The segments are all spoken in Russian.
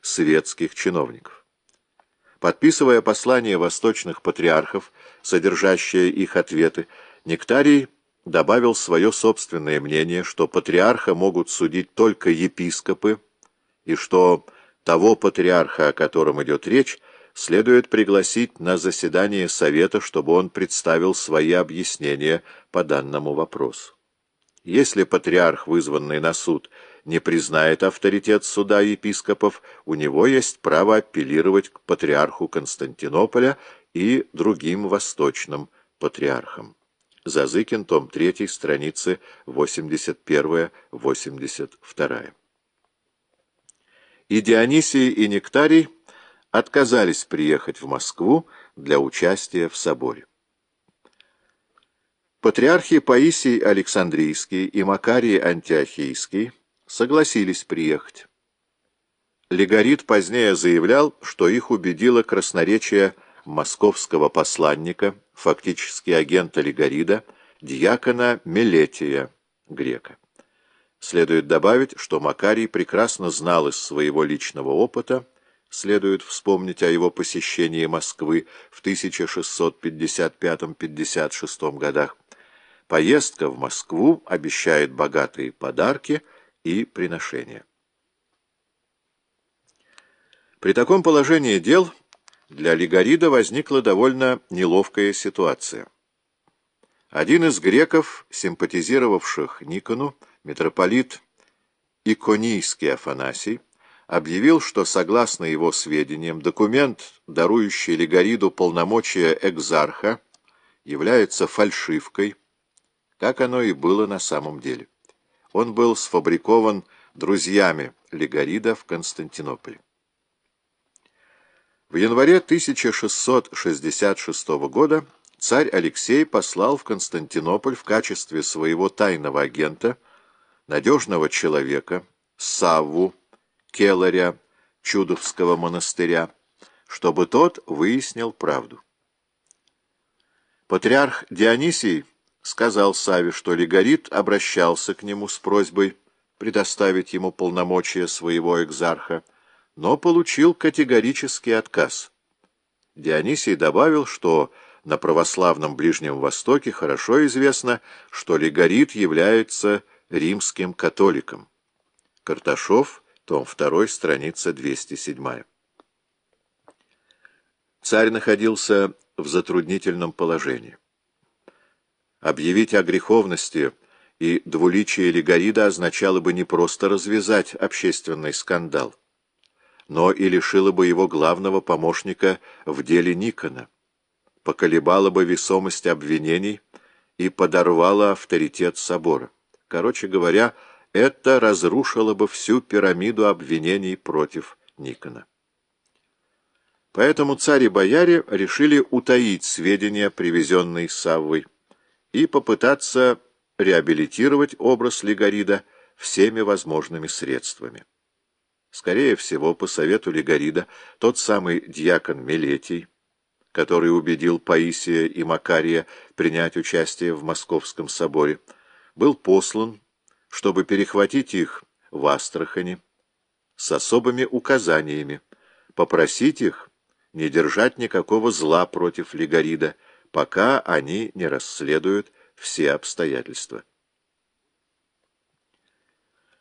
светских чиновников. Подписывая послание восточных патриархов, содержащее их ответы, Нектарий добавил свое собственное мнение, что патриарха могут судить только епископы, и что того патриарха, о котором идет речь, следует пригласить на заседание Совета, чтобы он представил свои объяснения по данному вопросу. Если патриарх, вызванный на суд, не признает авторитет суда епископов, у него есть право апеллировать к патриарху Константинополя и другим восточным патриархам. Зазыкин, том 3, страницы 81-82. И Дионисий, и Нектарий отказались приехать в Москву для участия в соборе. Патриархи Паисий Александрийский и Макарий Антиохийский согласились приехать. Легорит позднее заявлял, что их убедило красноречие московского посланника, фактически агента Легорида, дьякона Мелетия, грека. Следует добавить, что Макарий прекрасно знал из своего личного опыта, следует вспомнить о его посещении Москвы в 1655-56 годах. Поездка в Москву обещает богатые подарки и приношения. При таком положении дел для Лигорида возникла довольно неловкая ситуация. Один из греков, симпатизировавших Никону, митрополит Иконийский Афанасий, объявил, что, согласно его сведениям, документ, дарующий Лигориду полномочия экзарха, является фальшивкой, как оно и было на самом деле. Он был сфабрикован друзьями Лигорида в Константинополе. В январе 1666 года царь Алексей послал в Константинополь в качестве своего тайного агента надежного человека Савву, келаря Чудовского монастыря, чтобы тот выяснил правду. Патриарх Дионисий сказал Саве, что Легорит обращался к нему с просьбой предоставить ему полномочия своего экзарха, но получил категорический отказ. Дионисий добавил, что на православном Ближнем Востоке хорошо известно, что Легорит является римским католиком. Карташов, том 2, страница 207. Царь находился в затруднительном положении. Объявить о греховности и двуличие Легорида означало бы не просто развязать общественный скандал, но и лишило бы его главного помощника в деле Никона, поколебало бы весомость обвинений и подорвало авторитет собора. Короче говоря, это разрушило бы всю пирамиду обвинений против Никона. Поэтому царь и бояре решили утаить сведения, привезенные Саввой, и попытаться реабилитировать образ Легорида всеми возможными средствами. Скорее всего, по совету Легорида, тот самый дьякон Мелетий, который убедил Паисия и Макария принять участие в Московском соборе, был послан, чтобы перехватить их в Астрахани с особыми указаниями, попросить их не держать никакого зла против Легорида, пока они не расследуют все обстоятельства.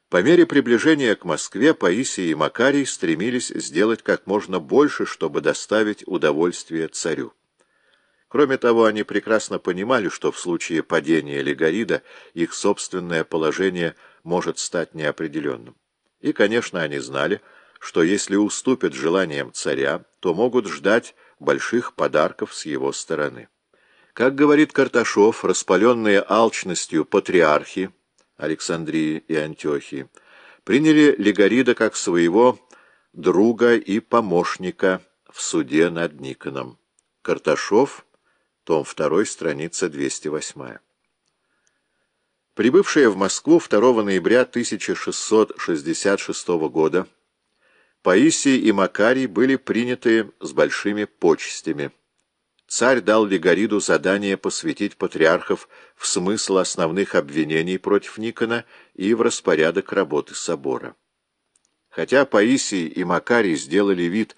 По мере приближения к Москве Паисий и Макарий стремились сделать как можно больше, чтобы доставить удовольствие царю. Кроме того, они прекрасно понимали, что в случае падения Легорида их собственное положение может стать неопределенным. И, конечно, они знали, что если уступят желаниям царя, то могут ждать больших подарков с его стороны. Как говорит Карташов, распаленные алчностью патриархи, Александрии и Антиохии, приняли Легорида как своего друга и помощника в суде над Никоном. Карташов, том 2, страница 208. Прибывшие в Москву 2 ноября 1666 года, Паисий и Макарий были приняты с большими почестями царь дал Легориду задание посвятить патриархов в смысл основных обвинений против Никона и в распорядок работы собора. Хотя Паисий и Макарий сделали вид,